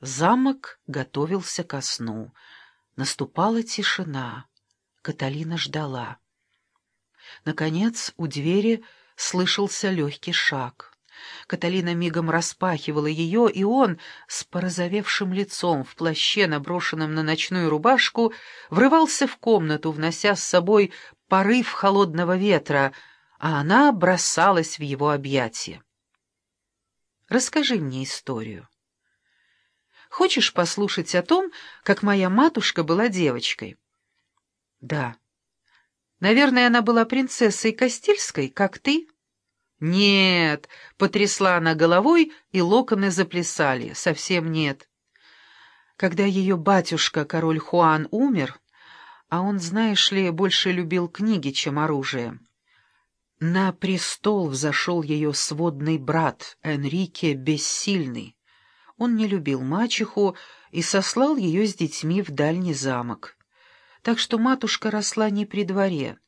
Замок готовился ко сну. Наступала тишина. Каталина ждала. Наконец у двери слышался легкий шаг. Каталина мигом распахивала ее, и он, с порозовевшим лицом, в плаще, наброшенном на ночную рубашку, врывался в комнату, внося с собой порыв холодного ветра, а она бросалась в его объятия. «Расскажи мне историю». Хочешь послушать о том, как моя матушка была девочкой?» «Да». «Наверное, она была принцессой Кастильской, как ты?» «Нет», — потрясла она головой, и локоны заплясали. «Совсем нет». Когда ее батюшка, король Хуан, умер, а он, знаешь ли, больше любил книги, чем оружие, на престол взошел ее сводный брат Энрике Бессильный. Он не любил мачеху и сослал ее с детьми в дальний замок. Так что матушка росла не при дворе,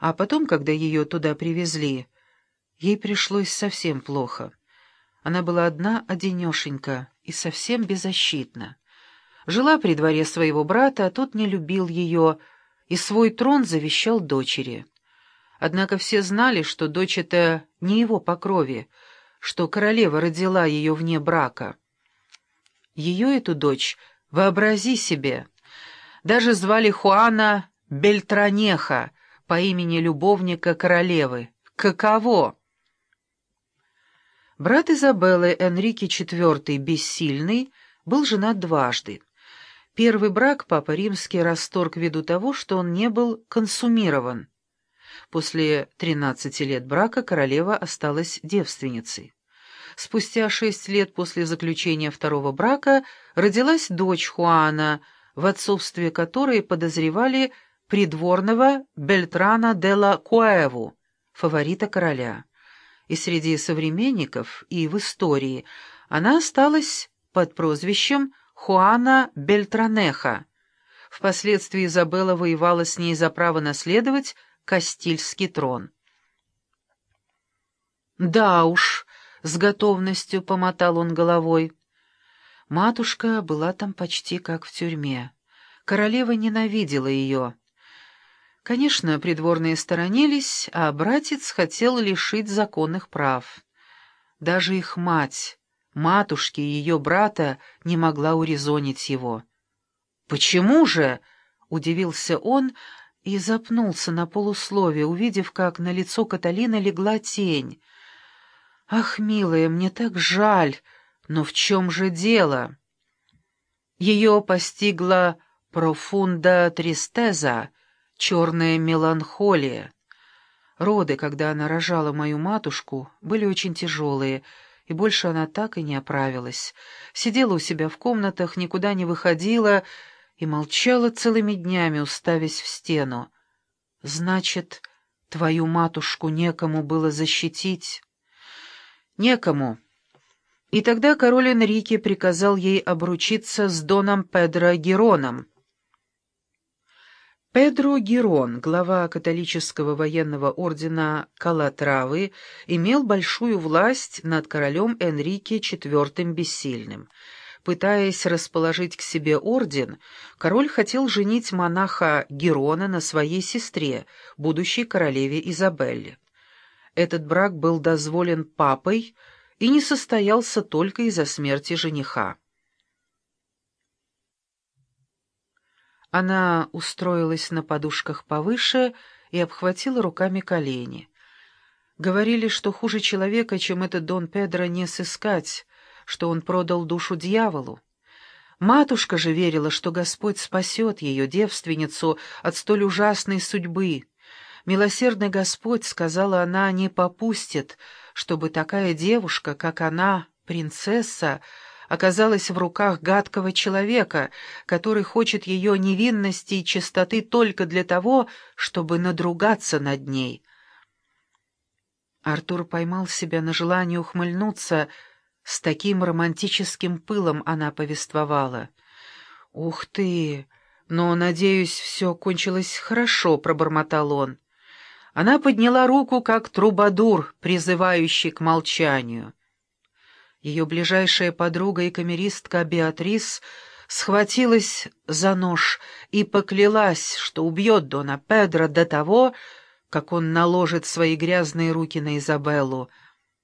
а потом, когда ее туда привезли, ей пришлось совсем плохо. Она была одна одинешенька и совсем беззащитна. Жила при дворе своего брата, а тот не любил ее, и свой трон завещал дочери. Однако все знали, что дочь эта не его по крови, что королева родила ее вне брака. Ее эту дочь, вообрази себе, даже звали Хуана Бельтранеха по имени любовника королевы. Каково? Брат Изабеллы Энрике IV Бессильный был женат дважды. Первый брак Папа Римский расторг ввиду того, что он не был консумирован. После 13 лет брака королева осталась девственницей. Спустя шесть лет после заключения второго брака родилась дочь Хуана, в отцовстве которой подозревали придворного Бельтрана де ла Куэву, фаворита короля. И среди современников, и в истории она осталась под прозвищем Хуана Бельтранеха. Впоследствии Изабелла воевала с ней за право наследовать Кастильский трон. «Да уж», с готовностью помотал он головой. Матушка была там почти как в тюрьме. Королева ненавидела ее. Конечно, придворные сторонились, а братец хотел лишить законных прав. Даже их мать, матушки и ее брата, не могла урезонить его. «Почему же?» — удивился он и запнулся на полуслове, увидев, как на лицо Каталины легла тень — «Ах, милая, мне так жаль, но в чем же дело?» Ее постигла профунда тристеза, черная меланхолия. Роды, когда она рожала мою матушку, были очень тяжелые, и больше она так и не оправилась. Сидела у себя в комнатах, никуда не выходила и молчала целыми днями, уставясь в стену. «Значит, твою матушку некому было защитить?» Некому. И тогда король Энрике приказал ей обручиться с доном Педро Героном. Педро Герон, глава католического военного ордена Калатравы, имел большую власть над королем Энрике IV Бессильным. Пытаясь расположить к себе орден, король хотел женить монаха Герона на своей сестре, будущей королеве Изабелле. Этот брак был дозволен папой и не состоялся только из-за смерти жениха. Она устроилась на подушках повыше и обхватила руками колени. Говорили, что хуже человека, чем этот Дон Педро, не сыскать, что он продал душу дьяволу. Матушка же верила, что Господь спасет ее, девственницу, от столь ужасной судьбы. Милосердный Господь, сказала она, не попустит, чтобы такая девушка, как она, принцесса, оказалась в руках гадкого человека, который хочет ее невинности и чистоты только для того, чтобы надругаться над ней. Артур поймал себя на желании ухмыльнуться, с таким романтическим пылом она повествовала. «Ух ты! Но, надеюсь, все кончилось хорошо», — пробормотал он. Она подняла руку, как трубадур, призывающий к молчанию. Ее ближайшая подруга и камеристка Беатрис схватилась за нож и поклялась, что убьет Дона Педро до того, как он наложит свои грязные руки на Изабеллу —